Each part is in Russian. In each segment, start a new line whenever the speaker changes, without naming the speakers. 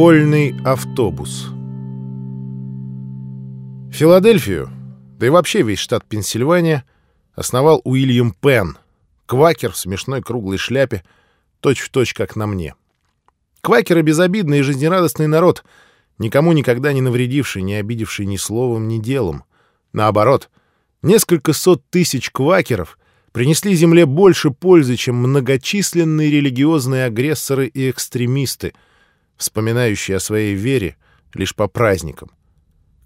Школьный автобус Филадельфию, да и вообще весь штат Пенсильвания, основал Уильям Пенн, квакер в смешной круглой шляпе, точь-в-точь, точь, как на мне. Квакеры — безобидный и жизнерадостный народ, никому никогда не навредивший, не обидевший ни словом, ни делом. Наоборот, несколько сот тысяч квакеров принесли Земле больше пользы, чем многочисленные религиозные агрессоры и экстремисты, вспоминающие о своей вере лишь по праздникам.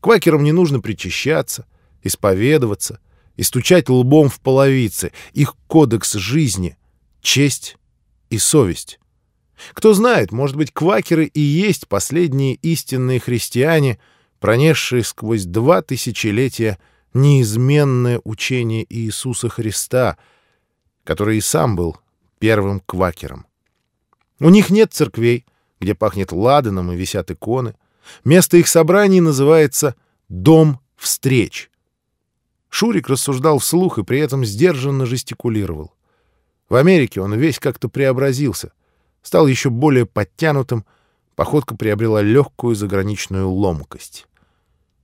Квакерам не нужно причащаться, исповедоваться и стучать лбом в половице. Их кодекс жизни — честь и совесть. Кто знает, может быть, квакеры и есть последние истинные христиане, пронесшие сквозь два тысячелетия неизменное учение Иисуса Христа, который и сам был первым квакером. У них нет церквей, где пахнет ладаном и висят иконы. Место их собраний называется «Дом встреч». Шурик рассуждал вслух и при этом сдержанно жестикулировал. В Америке он весь как-то преобразился, стал еще более подтянутым, походка приобрела легкую заграничную ломкость.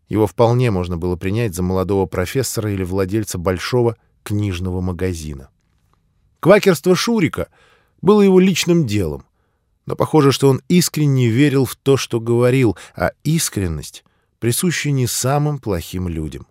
Его вполне можно было принять за молодого профессора или владельца большого книжного магазина. Квакерство Шурика было его личным делом, но похоже, что он искренне верил в то, что говорил, а искренность присуща не самым плохим людям.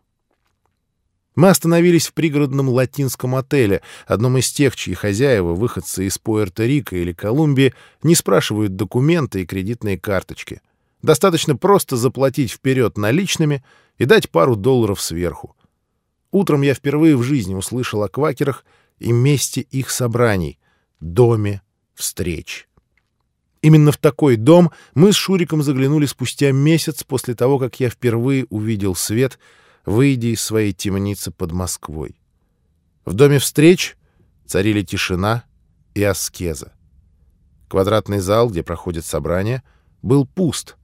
Мы остановились в пригородном латинском отеле, одном из тех, чьи хозяева, выходцы из Пуэрто-Рико или Колумбии, не спрашивают документы и кредитные карточки. Достаточно просто заплатить вперед наличными и дать пару долларов сверху. Утром я впервые в жизни услышал о квакерах и месте их собраний — доме встреч. Именно в такой дом мы с Шуриком заглянули спустя месяц после того, как я впервые увидел свет, выйдя из своей темницы под Москвой. В доме встреч царили тишина и аскеза. Квадратный зал, где проходят собрания, был пуст.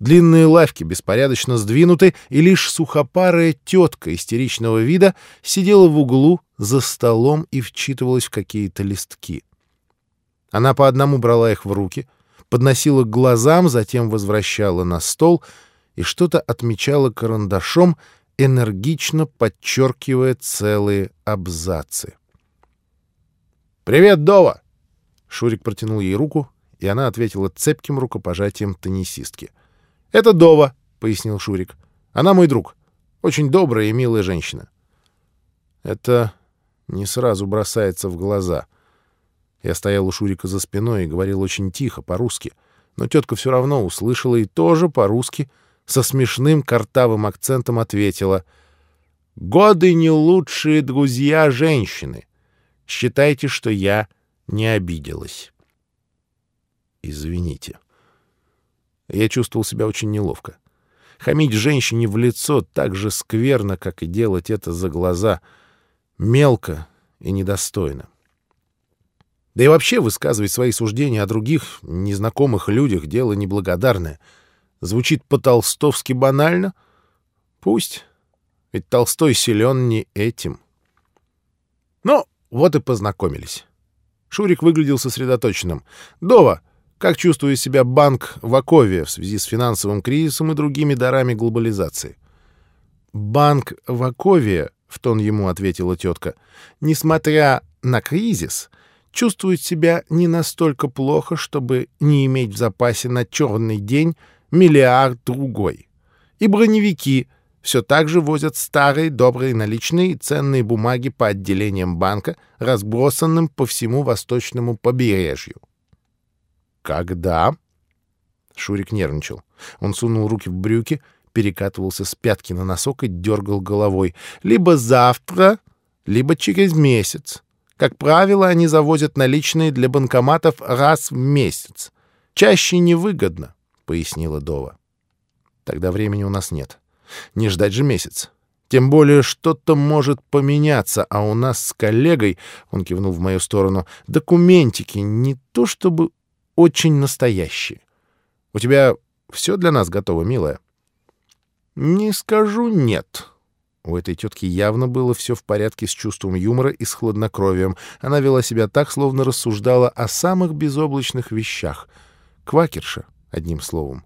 Длинные лавки беспорядочно сдвинуты, и лишь сухопарая тетка истеричного вида сидела в углу за столом и вчитывалась в какие-то листки. Она по одному брала их в руки — подносила к глазам, затем возвращала на стол и что-то отмечала карандашом, энергично подчеркивая целые абзацы. «Привет, Дова!» Шурик протянул ей руку, и она ответила цепким рукопожатием теннисистки. «Это Дова», — пояснил Шурик. «Она мой друг. Очень добрая и милая женщина». Это не сразу бросается в глаза — я стоял у Шурика за спиной и говорил очень тихо, по-русски. Но тетка все равно услышала и тоже по-русски, со смешным картавым акцентом ответила. «Годы не лучшие друзья женщины. Считайте, что я не обиделась». «Извините». Я чувствовал себя очень неловко. Хамить женщине в лицо так же скверно, как и делать это за глаза, мелко и недостойно. Да и вообще высказывать свои суждения о других, незнакомых людях — дело неблагодарное. Звучит по-толстовски банально? Пусть. Ведь Толстой силен не этим. Ну, вот и познакомились. Шурик выглядел сосредоточенным. «Дова, как чувствует себя банк в Акове в связи с финансовым кризисом и другими дарами глобализации?» «Банк в Акове», — в тон ему ответила тетка, — «несмотря на кризис, чувствует себя не настолько плохо, чтобы не иметь в запасе на черный день миллиард другой. И броневики все так же возят старые добрые наличные и ценные бумаги по отделениям банка, разбросанным по всему восточному побережью. «Когда?» Шурик нервничал. Он сунул руки в брюки, перекатывался с пятки на носок и дергал головой. «Либо завтра, либо через месяц. Как правило, они завозят наличные для банкоматов раз в месяц. Чаще невыгодно, — пояснила Дова. Тогда времени у нас нет. Не ждать же месяц. Тем более что-то может поменяться, а у нас с коллегой, — он кивнул в мою сторону, — документики не то чтобы очень настоящие. У тебя все для нас готово, милая? — Не скажу «нет», у этой тетки явно было все в порядке с чувством юмора и с хладнокровием. Она вела себя так, словно рассуждала о самых безоблачных вещах. Квакерша, одним словом.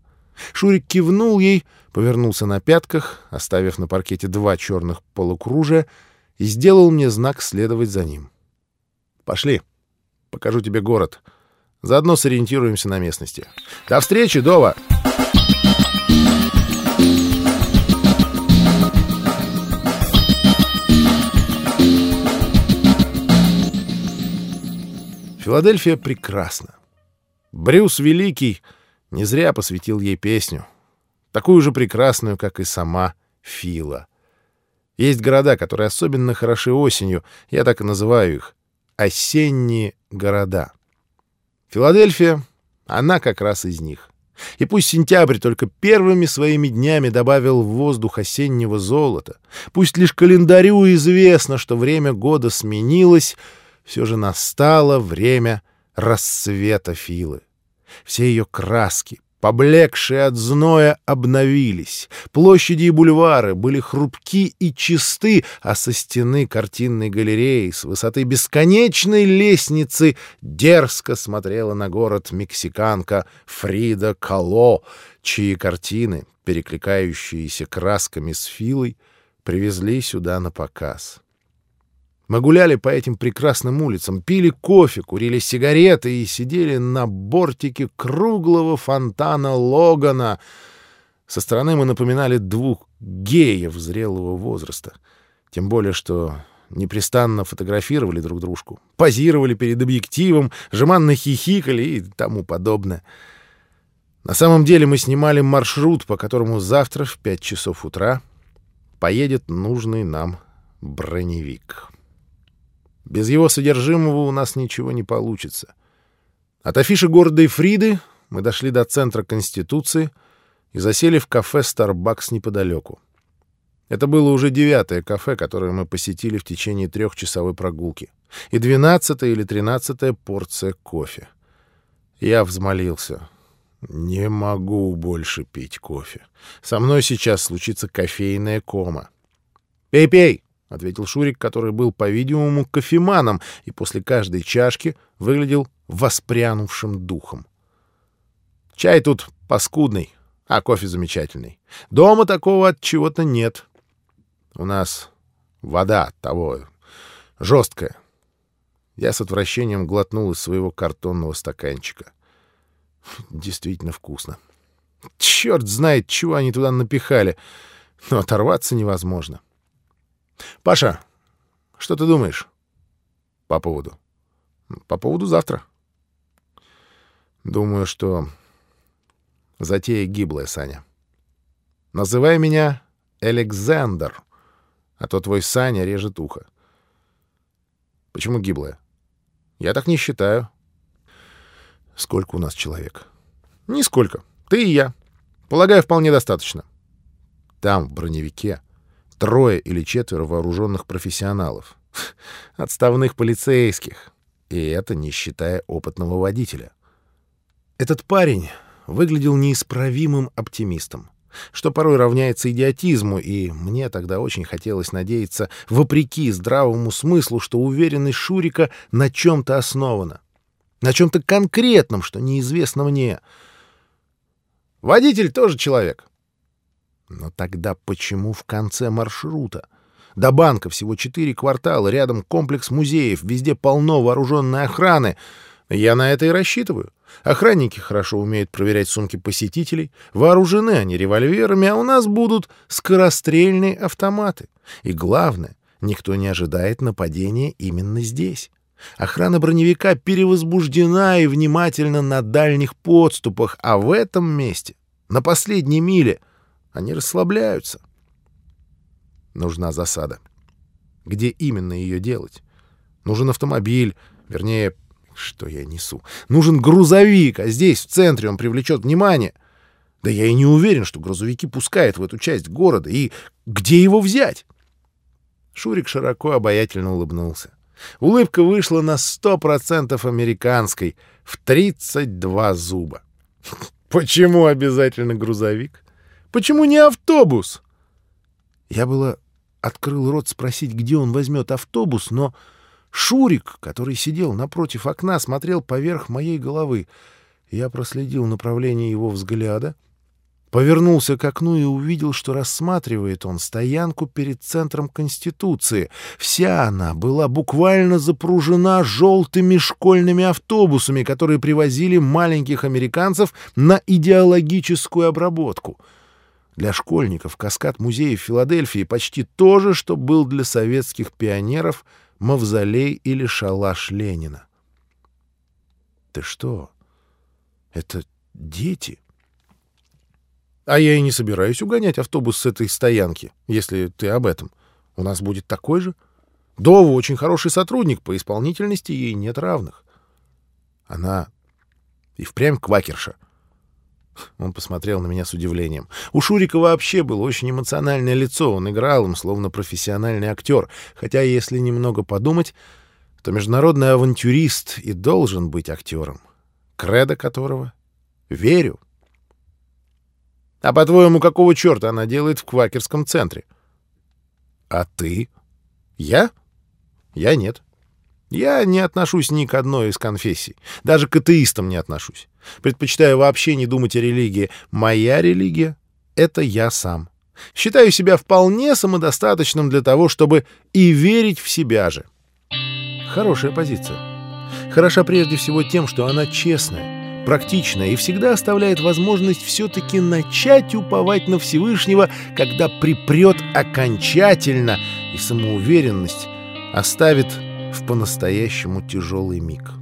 Шурик кивнул ей, повернулся на пятках, оставив на паркете два черных полукружия, и сделал мне знак следовать за ним. «Пошли, покажу тебе город. Заодно сориентируемся на местности. До встречи, Дова!» Филадельфия прекрасна. Брюс Великий не зря посвятил ей песню, такую же прекрасную, как и сама Фила. Есть города, которые особенно хороши осенью, я так и называю их — осенние города. Филадельфия, она как раз из них. И пусть сентябрь только первыми своими днями добавил в воздух осеннего золота, пусть лишь календарю известно, что время года сменилось — все же настало время рассвета Филы. Все ее краски, поблекшие от зноя, обновились. Площади и бульвары были хрупки и чисты, а со стены картинной галереи с высоты бесконечной лестницы дерзко смотрела на город мексиканка Фрида Кало, чьи картины, перекликающиеся красками с Филой, привезли сюда на показ. Мы гуляли по этим прекрасным улицам, пили кофе, курили сигареты и сидели на бортике круглого фонтана Логана. Со стороны мы напоминали двух геев зрелого возраста. Тем более, что непрестанно фотографировали друг дружку, позировали перед объективом, жеманно хихикали и тому подобное. На самом деле мы снимали маршрут, по которому завтра в пять часов утра поедет нужный нам броневик. Без его содержимого у нас ничего не получится. От афиши города Фриды мы дошли до центра Конституции и засели в кафе «Старбакс» неподалеку. Это было уже девятое кафе, которое мы посетили в течение трехчасовой прогулки, и двенадцатая или тринадцатая порция кофе. Я взмолился. «Не могу больше пить кофе. Со мной сейчас случится кофейная кома». «Пей-пей!» — ответил Шурик, который был, по-видимому, кофеманом и после каждой чашки выглядел воспрянувшим духом. «Чай тут паскудный, а кофе замечательный. Дома такого от чего-то нет. У нас вода того жесткая». Я с отвращением глотнул из своего картонного стаканчика. Действительно вкусно. Черт знает, чего они туда напихали, но оторваться невозможно. — Паша, что ты думаешь по поводу? По поводу завтра. Думаю, что затея гиблая, Саня. Называй меня Александр, а то твой Саня режет ухо. Почему гиблая? Я так не считаю. Сколько у нас человек? Нисколько. Ты и я. Полагаю, вполне достаточно. Там, в броневике, трое или четверо вооруженных профессионалов. Отставных полицейских. И это не считая опытного водителя. Этот парень выглядел неисправимым оптимистом, что порой равняется идиотизму, и мне тогда очень хотелось надеяться, вопреки здравому смыслу, что уверенность Шурика на чем-то основана. На чем-то конкретном, что неизвестно мне. Водитель тоже человек. Но тогда почему в конце маршрута? До банка всего четыре квартала, рядом комплекс музеев, везде полно вооруженной охраны. Я на это и рассчитываю. Охранники хорошо умеют проверять сумки посетителей, вооружены они револьверами, а у нас будут скорострельные автоматы. И главное, никто не ожидает нападения именно здесь. Охрана броневика перевозбуждена и внимательна на дальних подступах, а в этом месте, на последней миле — они расслабляются. Нужна засада. Где именно ее делать? Нужен автомобиль, вернее, что я несу? Нужен грузовик, а здесь, в центре, он привлечет внимание. Да я и не уверен, что грузовики пускают в эту часть города. И где его взять? Шурик широко обаятельно улыбнулся. Улыбка вышла на сто процентов американской, в тридцать два зуба. Почему обязательно грузовик? Почему не автобус?» Я было открыл рот спросить, где он возьмет автобус, но Шурик, который сидел напротив окна, смотрел поверх моей головы. Я проследил направление его взгляда, повернулся к окну и увидел, что рассматривает он стоянку перед центром Конституции. Вся она была буквально запружена желтыми школьными автобусами, которые привозили маленьких американцев на идеологическую обработку. Для школьников каскад музея в Филадельфии почти то же, что был для советских пионеров мавзолей или шалаш Ленина. «Ты что?» Это дети. А я и не собираюсь угонять автобус с этой стоянки, если ты об этом. У нас будет такой же. Дова очень хороший сотрудник, по исполнительности ей нет равных. Она и впрямь квакерша. Он посмотрел на меня с удивлением. У Шурика вообще было очень эмоциональное лицо. Он играл им, словно профессиональный актер. Хотя, если немного подумать, то международный авантюрист и должен быть актером кредо которого верю. А по-твоему, какого черта она делает в квакерском центре? А ты? Я? Я нет. Я не отношусь ни к одной из конфессий. Даже к атеистам не отношусь. Предпочитаю вообще не думать о религии. Моя религия — это я сам. Считаю себя вполне самодостаточным для того, чтобы и верить в себя же. Хорошая позиция хороша прежде всего тем, что она честная, практичная и всегда оставляет возможность все-таки начать уповать на Всевышнего, когда припрет окончательно, и самоуверенность оставит в по-настоящему тяжелый миг.